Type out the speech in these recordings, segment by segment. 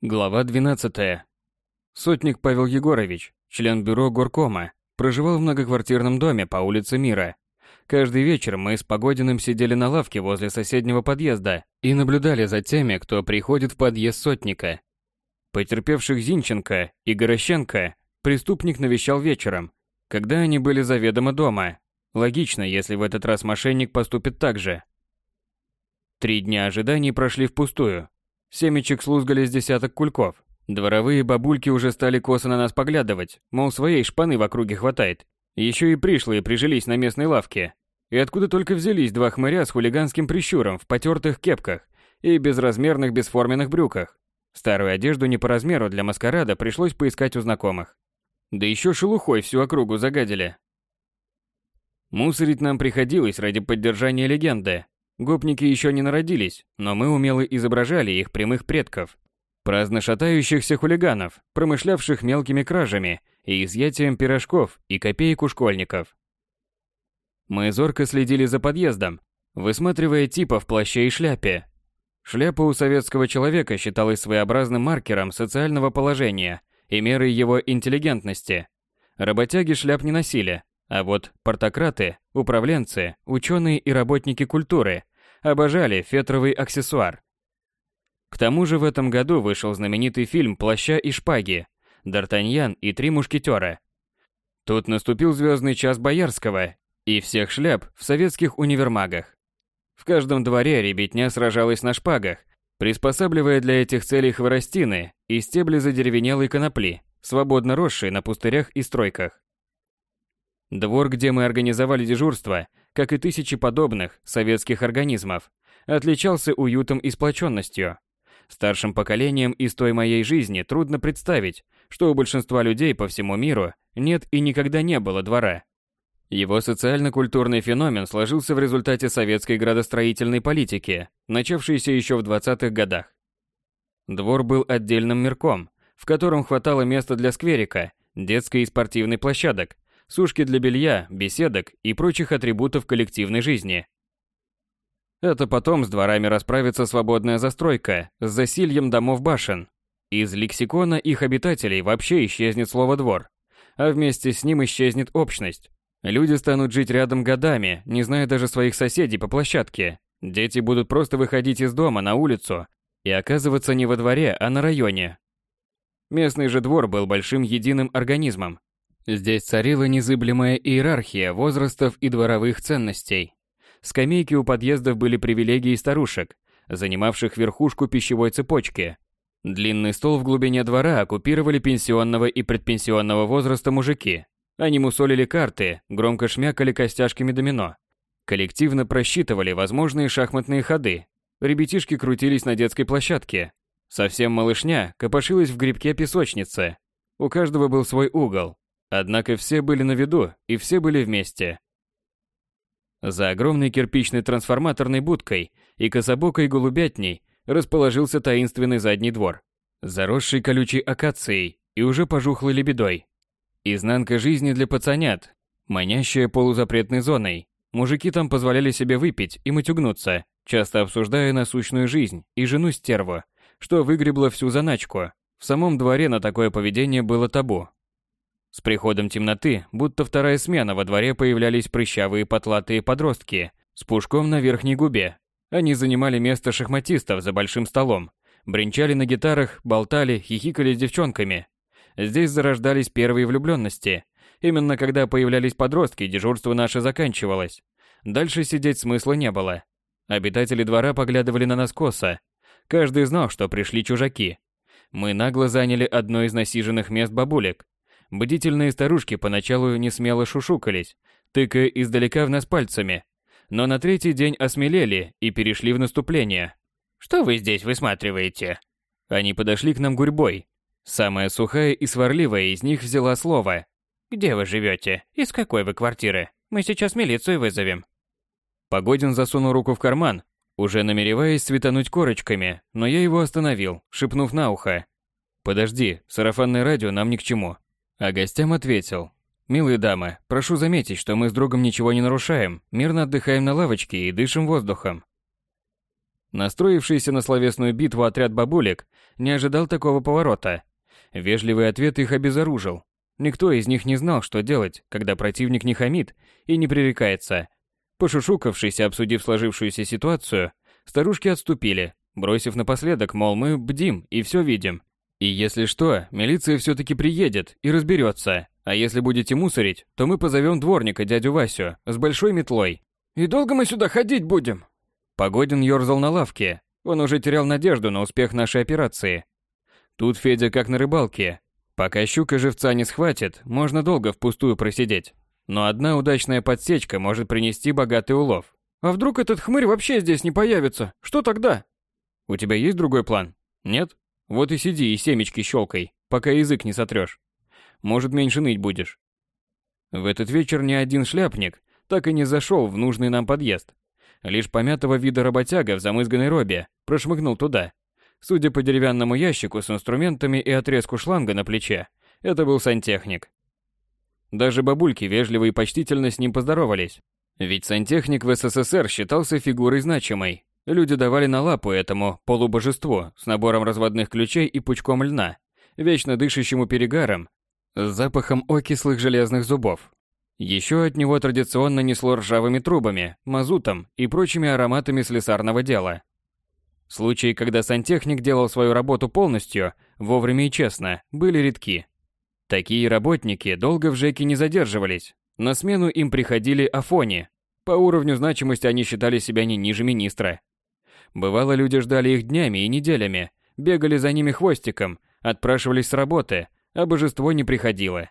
Глава 12. Сотник Павел Егорович, член бюро горкома, проживал в многоквартирном доме по улице Мира. Каждый вечер мы с Погодиным сидели на лавке возле соседнего подъезда и наблюдали за теми, кто приходит в подъезд сотника. Потерпевших Зинченко и Горощенко преступник навещал вечером, когда они были заведомо дома. Логично, если в этот раз мошенник поступит так же. Три дня ожиданий прошли впустую. Семечек слузгали с десяток кульков. Дворовые бабульки уже стали косо на нас поглядывать, мол, своей шпаны в округе хватает. Еще и пришлые прижились на местной лавке. И откуда только взялись два хмыря с хулиганским прищуром в потертых кепках и безразмерных бесформенных брюках. Старую одежду не по размеру для маскарада пришлось поискать у знакомых. Да еще шелухой всю округу загадили. Мусорить нам приходилось ради поддержания легенды, Гопники еще не народились, но мы умело изображали их прямых предков. Праздно шатающихся хулиганов, промышлявших мелкими кражами и изъятием пирожков и копеек у школьников. Мы зорко следили за подъездом, высматривая типа в плаще и шляпе. Шляпа у советского человека считалась своеобразным маркером социального положения и мерой его интеллигентности. Работяги шляп не носили, а вот портократы, управленцы, ученые и работники культуры обожали фетровый аксессуар. К тому же в этом году вышел знаменитый фильм «Плаща и шпаги» «Д'Артаньян и три мушкетера». Тут наступил звездный час Боярского и всех шляп в советских универмагах. В каждом дворе ребятня сражалась на шпагах, приспосабливая для этих целей хворостины и стебли задеревенелой конопли, свободно росшие на пустырях и стройках. Двор, где мы организовали дежурство, как и тысячи подобных советских организмов, отличался уютом и сплоченностью. Старшим поколениям из той моей жизни трудно представить, что у большинства людей по всему миру нет и никогда не было двора. Его социально-культурный феномен сложился в результате советской градостроительной политики, начавшейся еще в 20-х годах. Двор был отдельным мирком, в котором хватало места для скверика, детской и спортивной площадок, сушки для белья, беседок и прочих атрибутов коллективной жизни. Это потом с дворами расправится свободная застройка с засильем домов-башен. Из лексикона их обитателей вообще исчезнет слово «двор», а вместе с ним исчезнет общность. Люди станут жить рядом годами, не зная даже своих соседей по площадке. Дети будут просто выходить из дома на улицу и оказываться не во дворе, а на районе. Местный же двор был большим единым организмом, Здесь царила незыблемая иерархия возрастов и дворовых ценностей. Скамейки у подъездов были привилегией старушек, занимавших верхушку пищевой цепочки. Длинный стол в глубине двора оккупировали пенсионного и предпенсионного возраста мужики. Они мусолили карты, громко шмякали костяшками домино. Коллективно просчитывали возможные шахматные ходы. Ребятишки крутились на детской площадке. Совсем малышня копошилась в грибке песочницы. У каждого был свой угол, Однако все были на виду, и все были вместе. За огромной кирпичной трансформаторной будкой и кособокой голубятней расположился таинственный задний двор, заросший колючей акацией и уже пожухлой лебедой. Изнанка жизни для пацанят, манящая полузапретной зоной. Мужики там позволяли себе выпить и матюгнуться, часто обсуждая насущную жизнь и жену-стерву, что выгребло всю заначку. В самом дворе на такое поведение было табу. С приходом темноты, будто вторая смена, во дворе появлялись прыщавые потлатые подростки с пушком на верхней губе. Они занимали место шахматистов за большим столом, бренчали на гитарах, болтали, хихикали с девчонками. Здесь зарождались первые влюбленности. Именно когда появлялись подростки, дежурство наше заканчивалось. Дальше сидеть смысла не было. Обитатели двора поглядывали на нас косо. Каждый знал, что пришли чужаки. Мы нагло заняли одно из насиженных мест бабулек, Бдительные старушки поначалу не смело шушукались, тыкая издалека в нас пальцами, но на третий день осмелели и перешли в наступление. «Что вы здесь высматриваете?» Они подошли к нам гурьбой. Самая сухая и сварливая из них взяла слово. «Где вы живете? Из какой вы квартиры? Мы сейчас милицию вызовем». Погодин засунул руку в карман, уже намереваясь светануть корочками, но я его остановил, шепнув на ухо. «Подожди, сарафанное радио нам ни к чему. А гостям ответил. «Милые дамы, прошу заметить, что мы с другом ничего не нарушаем, мирно отдыхаем на лавочке и дышим воздухом». Настроившийся на словесную битву отряд бабулек не ожидал такого поворота. Вежливый ответ их обезоружил. Никто из них не знал, что делать, когда противник не хамит и не пререкается. Пошушукавшись и обсудив сложившуюся ситуацию, старушки отступили, бросив напоследок, мол, мы бдим и все видим. И если что, милиция все-таки приедет и разберется. А если будете мусорить, то мы позовем дворника дядю Васю с большой метлой. И долго мы сюда ходить будем? Погодин ерзал на лавке. Он уже терял надежду на успех нашей операции. Тут Федя как на рыбалке. Пока щука живца не схватит, можно долго впустую просидеть. Но одна удачная подсечка может принести богатый улов. А вдруг этот хмырь вообще здесь не появится? Что тогда? У тебя есть другой план? Нет? Вот и сиди и семечки щелкай, пока язык не сотрешь. Может, меньше ныть будешь. В этот вечер ни один шляпник так и не зашел в нужный нам подъезд. Лишь помятого вида работяга в замызганной робе прошмыгнул туда. Судя по деревянному ящику с инструментами и отрезку шланга на плече, это был сантехник. Даже бабульки вежливо и почтительно с ним поздоровались. Ведь сантехник в СССР считался фигурой значимой, Люди давали на лапу этому полубожеству с набором разводных ключей и пучком льна, вечно дышащему перегаром, с запахом окислых железных зубов. Еще от него традиционно несло ржавыми трубами, мазутом и прочими ароматами слесарного дела. Случаи, когда сантехник делал свою работу полностью, вовремя и честно, были редки. Такие работники долго в ЖЭКе не задерживались. На смену им приходили афони. По уровню значимости они считали себя не ниже министра. Бывало, люди ждали их днями и неделями, бегали за ними хвостиком, отпрашивались с работы, а божество не приходило.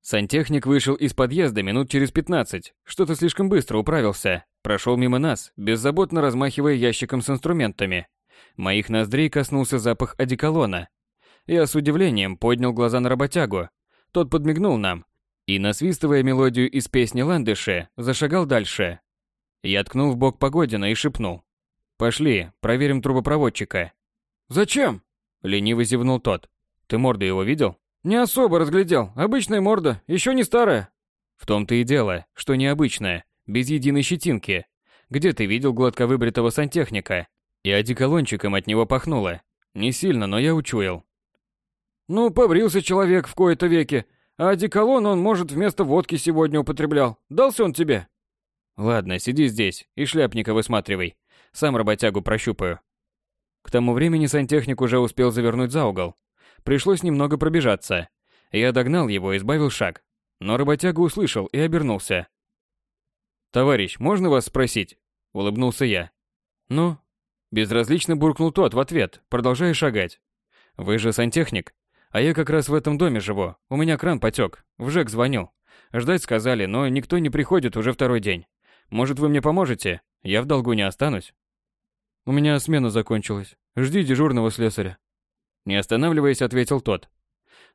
Сантехник вышел из подъезда минут через 15, что-то слишком быстро управился, прошел мимо нас, беззаботно размахивая ящиком с инструментами. Моих ноздрей коснулся запах одеколона. Я с удивлением поднял глаза на работягу. Тот подмигнул нам и, насвистывая мелодию из песни Ландыши, зашагал дальше. Я ткнул в бок Погодина и шепнул. Пошли, проверим трубопроводчика. Зачем? Лениво зевнул тот. Ты морду его видел? Не особо разглядел. Обычная морда, еще не старая. В том-то и дело, что необычная, без единой щетинки. Где ты видел гладко выбритого сантехника? И одеколончиком от него пахнуло. Не сильно, но я учуял. Ну, побрился человек в кои-то веки, а одеколон он, может, вместо водки сегодня употреблял. Дался он тебе? Ладно, сиди здесь и шляпника высматривай. Сам работягу прощупаю. К тому времени сантехник уже успел завернуть за угол. Пришлось немного пробежаться. Я догнал его и сбавил шаг. Но работяга услышал и обернулся. «Товарищ, можно вас спросить?» – улыбнулся я. «Ну?» Безразлично буркнул тот в ответ, продолжая шагать. «Вы же сантехник. А я как раз в этом доме живу. У меня кран потек. В ЖЭК звонил. Ждать сказали, но никто не приходит уже второй день. Может, вы мне поможете? Я в долгу не останусь». У меня смена закончилась. Жди дежурного слесаря. Не останавливаясь, ответил тот.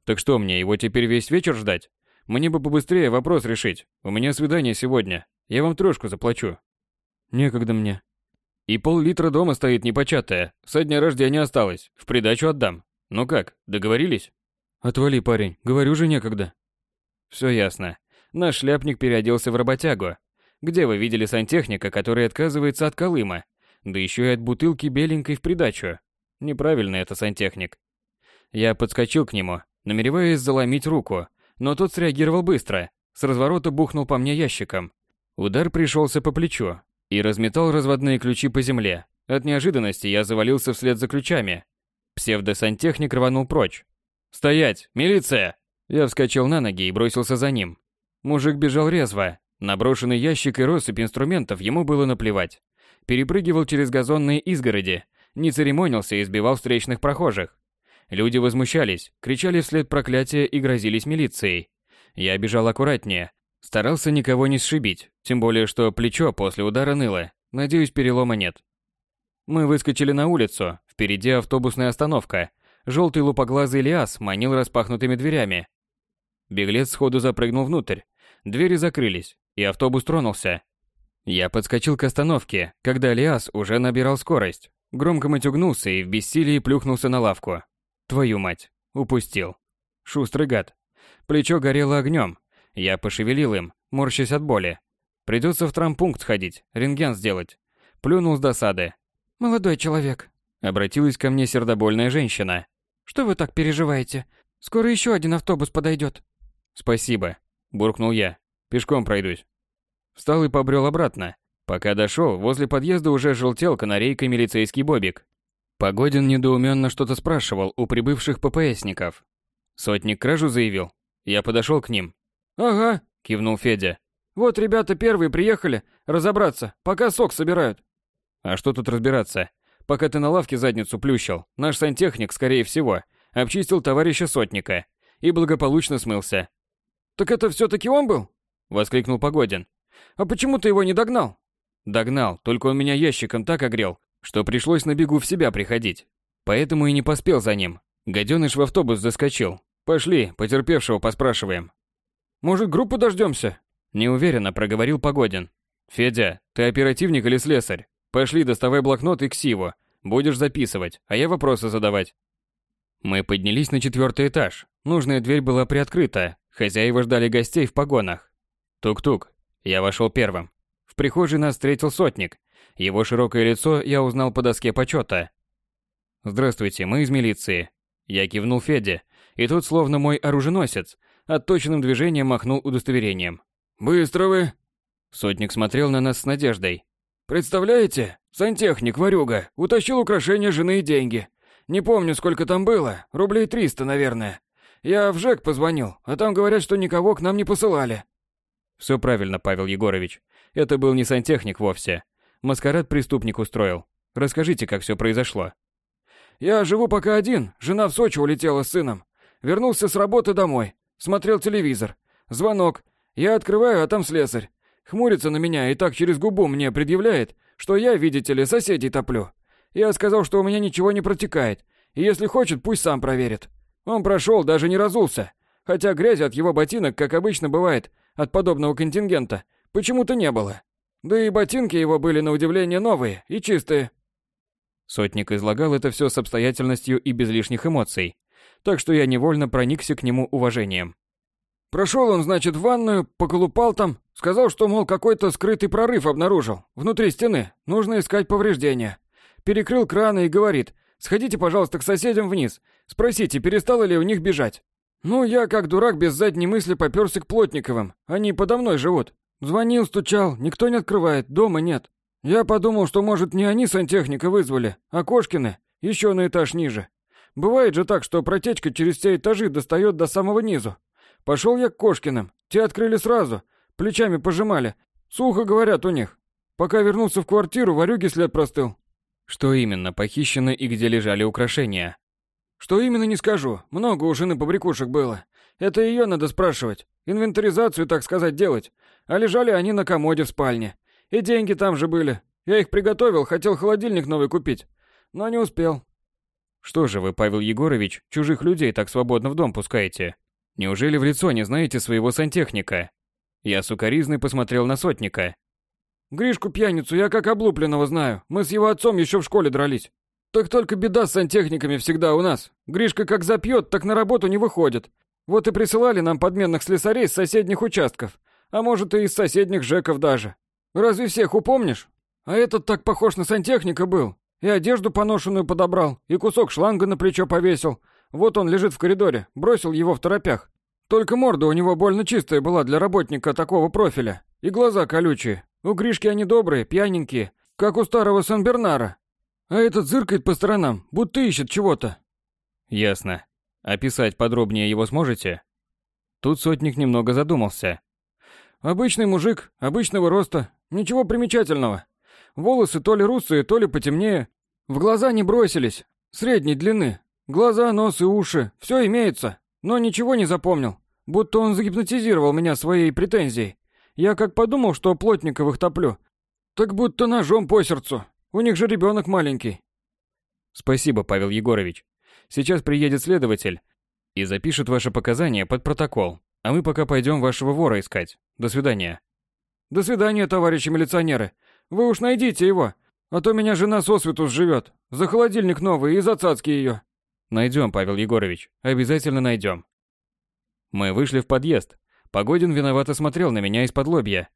Так что мне, его теперь весь вечер ждать? Мне бы побыстрее вопрос решить. У меня свидание сегодня. Я вам трешку заплачу. Некогда мне. И пол-литра дома стоит непочатая. Со дня рождения осталось. В придачу отдам. Ну как, договорились? Отвали, парень. Говорю же некогда. Все ясно. Наш шляпник переоделся в работягу. Где вы видели сантехника, который отказывается от Колыма? Да еще и от бутылки беленькой в придачу. Неправильно это сантехник. Я подскочил к нему, намереваясь заломить руку, но тот среагировал быстро. С разворота бухнул по мне ящиком. Удар пришелся по плечу и разметал разводные ключи по земле. От неожиданности я завалился вслед за ключами. Псевдосантехник рванул прочь. «Стоять! Милиция!» Я вскочил на ноги и бросился за ним. Мужик бежал резво. На брошенный ящик и россыпь инструментов ему было наплевать перепрыгивал через газонные изгороди, не церемонился и избивал встречных прохожих. Люди возмущались, кричали вслед проклятия и грозились милицией. Я бежал аккуратнее, старался никого не сшибить, тем более что плечо после удара ныло. Надеюсь, перелома нет. Мы выскочили на улицу, впереди автобусная остановка. Желтый лупоглазый Лиас манил распахнутыми дверями. Беглец сходу запрыгнул внутрь. Двери закрылись, и автобус тронулся. Я подскочил к остановке, когда Лиас уже набирал скорость. Громко матюгнулся и в бессилии плюхнулся на лавку. Твою мать, упустил. Шустрый гад. Плечо горело огнем. Я пошевелил им, морщась от боли. Придется в трампункт сходить, рентген сделать. Плюнул с досады. Молодой человек, обратилась ко мне сердобольная женщина. Что вы так переживаете? Скоро еще один автобус подойдет. Спасибо, буркнул я. Пешком пройдусь. Встал и побрел обратно. Пока дошел, возле подъезда уже желтел канарейкой милицейский бобик. Погодин недоуменно что-то спрашивал у прибывших ППСников. Сотник кражу заявил. Я подошел к ним. «Ага», — кивнул Федя. «Вот ребята первые приехали разобраться, пока сок собирают». «А что тут разбираться? Пока ты на лавке задницу плющил, наш сантехник, скорее всего, обчистил товарища сотника и благополучно смылся. «Так это все-таки он был?» — воскликнул Погодин. «А почему ты его не догнал?» «Догнал, только он меня ящиком так огрел, что пришлось на бегу в себя приходить. Поэтому и не поспел за ним. Гаденыш в автобус заскочил. Пошли, потерпевшего поспрашиваем». «Может, группу дождемся?» Неуверенно проговорил Погодин. «Федя, ты оперативник или слесарь? Пошли, доставай блокнот и ксиву. Будешь записывать, а я вопросы задавать». Мы поднялись на четвертый этаж. Нужная дверь была приоткрыта. Хозяева ждали гостей в погонах. Тук-тук. Я вошел первым. В прихожей нас встретил сотник. Его широкое лицо я узнал по доске почета. «Здравствуйте, мы из милиции». Я кивнул Феде, и тот, словно мой оруженосец, отточенным движением махнул удостоверением. «Быстро вы!» Сотник смотрел на нас с надеждой. «Представляете? Сантехник, ворюга, утащил украшения жены и деньги. Не помню, сколько там было, рублей триста, наверное. Я в ЖЭК позвонил, а там говорят, что никого к нам не посылали. Все правильно, Павел Егорович. Это был не сантехник вовсе. Маскарад преступник устроил. Расскажите, как все произошло. Я живу пока один, жена в Сочи улетела с сыном. Вернулся с работы домой, смотрел телевизор. Звонок. Я открываю, а там слесарь. Хмурится на меня и так через губу мне предъявляет, что я, видите ли, соседей топлю. Я сказал, что у меня ничего не протекает, и если хочет, пусть сам проверит. Он прошел, даже не разулся. Хотя грязи от его ботинок, как обычно бывает, от подобного контингента, почему-то не было. Да и ботинки его были на удивление новые и чистые. Сотник излагал это все с обстоятельностью и без лишних эмоций, так что я невольно проникся к нему уважением. Прошел он, значит, в ванную, поколупал там, сказал, что, мол, какой-то скрытый прорыв обнаружил, внутри стены, нужно искать повреждения перекрыл краны и говорит, сходите, пожалуйста, к соседям вниз, спросите, перестало ли у них бежать. Ну, я, как дурак, без задней мысли попёрся к Плотниковым, они подо мной живут. Звонил, стучал, никто не открывает, дома нет. Я подумал, что, может, не они сантехника вызвали, а Кошкины, еще на этаж ниже. Бывает же так, что протечка через все этажи достает до самого низу. Пошел я к Кошкиным, те открыли сразу, плечами пожимали. Сухо говорят у них. Пока вернулся в квартиру, варюги след простыл. Что именно похищено и где лежали украшения? Что именно не скажу. Много у жены побрякушек было. Это ее надо спрашивать. Инвентаризацию, так сказать, делать. А лежали они на комоде в спальне. И деньги там же были. Я их приготовил, хотел холодильник новый купить. Но не успел. Что же вы, Павел Егорович, чужих людей так свободно в дом пускаете? Неужели в лицо не знаете своего сантехника? Я сукоризный посмотрел на сотника. Гришку пьяницу я как облупленного знаю. Мы с его отцом еще в школе дрались. Так только беда с сантехниками всегда у нас. Гришка как запьет, так на работу не выходит. Вот и присылали нам подменных слесарей с соседних участков. А может и из соседних ЖЭКов даже. Разве всех упомнишь? А этот так похож на сантехника был. И одежду поношенную подобрал, и кусок шланга на плечо повесил. Вот он лежит в коридоре, бросил его в торопях. Только морда у него больно чистая была для работника такого профиля. И глаза колючие. У Гришки они добрые, пьяненькие, как у старого Сан-Бернара. А этот зыркает по сторонам, будто ищет чего-то. Ясно. Описать подробнее его сможете? Тут сотник немного задумался. Обычный мужик, обычного роста, ничего примечательного. Волосы то ли русые, то ли потемнее. В глаза не бросились, средней длины. Глаза, нос и уши, все имеется, но ничего не запомнил. Будто он загипнотизировал меня своей претензией. Я как подумал, что Плотниковых топлю, так будто ножом по сердцу. У них же ребенок маленький. Спасибо, Павел Егорович. Сейчас приедет следователь и запишет ваши показания под протокол. А мы пока пойдем вашего вора искать. До свидания. До свидания, товарищи милиционеры. Вы уж найдите его, а то меня жена сосвету живет. За холодильник новый и за цацки ее. Найдем, Павел Егорович. Обязательно найдем. Мы вышли в подъезд. Погодин виновато смотрел на меня из-под лобья.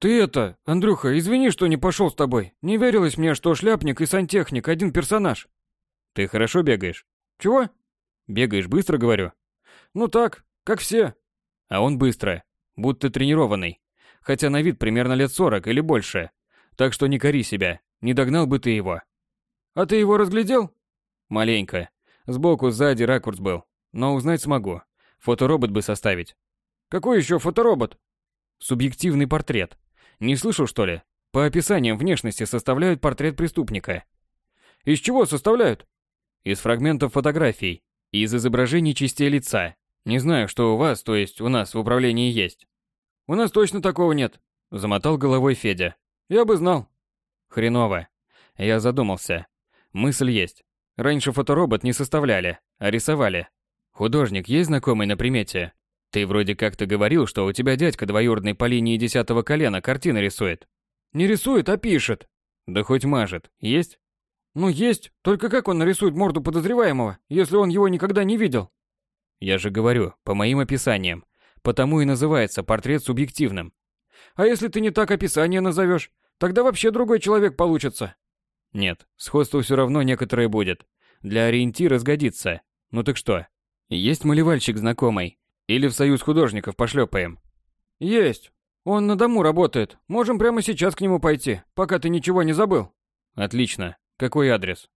Ты это, Андрюха, извини, что не пошел с тобой. Не верилось мне, что шляпник и сантехник один персонаж. Ты хорошо бегаешь? Чего? Бегаешь быстро, говорю. Ну так, как все. А он быстро, будто тренированный. Хотя на вид примерно лет сорок или больше. Так что не кори себя, не догнал бы ты его. А ты его разглядел? Маленько. Сбоку, сзади ракурс был. Но узнать смогу. Фоторобот бы составить. Какой еще фоторобот? Субъективный портрет. Не слышал, что ли? По описаниям внешности составляют портрет преступника. Из чего составляют? Из фрагментов фотографий, из изображений частей лица. Не знаю, что у вас, то есть у нас в управлении есть. У нас точно такого нет, замотал головой Федя. Я бы знал. Хреново. Я задумался. Мысль есть. Раньше фоторобот не составляли, а рисовали. Художник есть знакомый на примете? Ты вроде как-то говорил, что у тебя дядька двоюродный по линии десятого колена картины рисует. Не рисует, а пишет. Да хоть мажет. Есть? Ну есть, только как он нарисует морду подозреваемого, если он его никогда не видел? Я же говорю, по моим описаниям. Потому и называется портрет субъективным. А если ты не так описание назовешь, тогда вообще другой человек получится. Нет, сходство все равно некоторое будет. Для ориентира сгодится. Ну так что? Есть малевальщик знакомый, или в союз художников пошлепаем? Есть. Он на дому работает. Можем прямо сейчас к нему пойти, пока ты ничего не забыл. Отлично. Какой адрес?